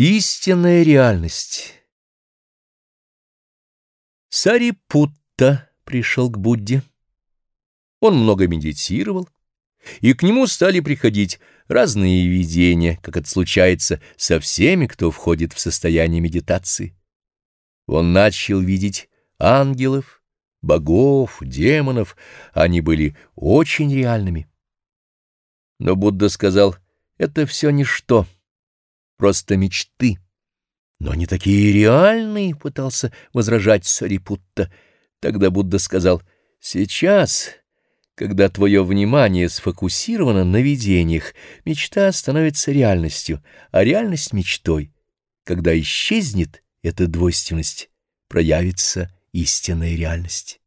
Истинная реальность Сарипутта пришел к Будде. Он много медитировал, и к нему стали приходить разные видения, как это случается со всеми, кто входит в состояние медитации. Он начал видеть ангелов, богов, демонов, они были очень реальными. Но Будда сказал, это все ничто просто мечты. Но не такие реальные, пытался возражать Сарипутта. Тогда Будда сказал, сейчас, когда твое внимание сфокусировано на видениях, мечта становится реальностью, а реальность — мечтой. Когда исчезнет эта двойственность, проявится истинная реальность.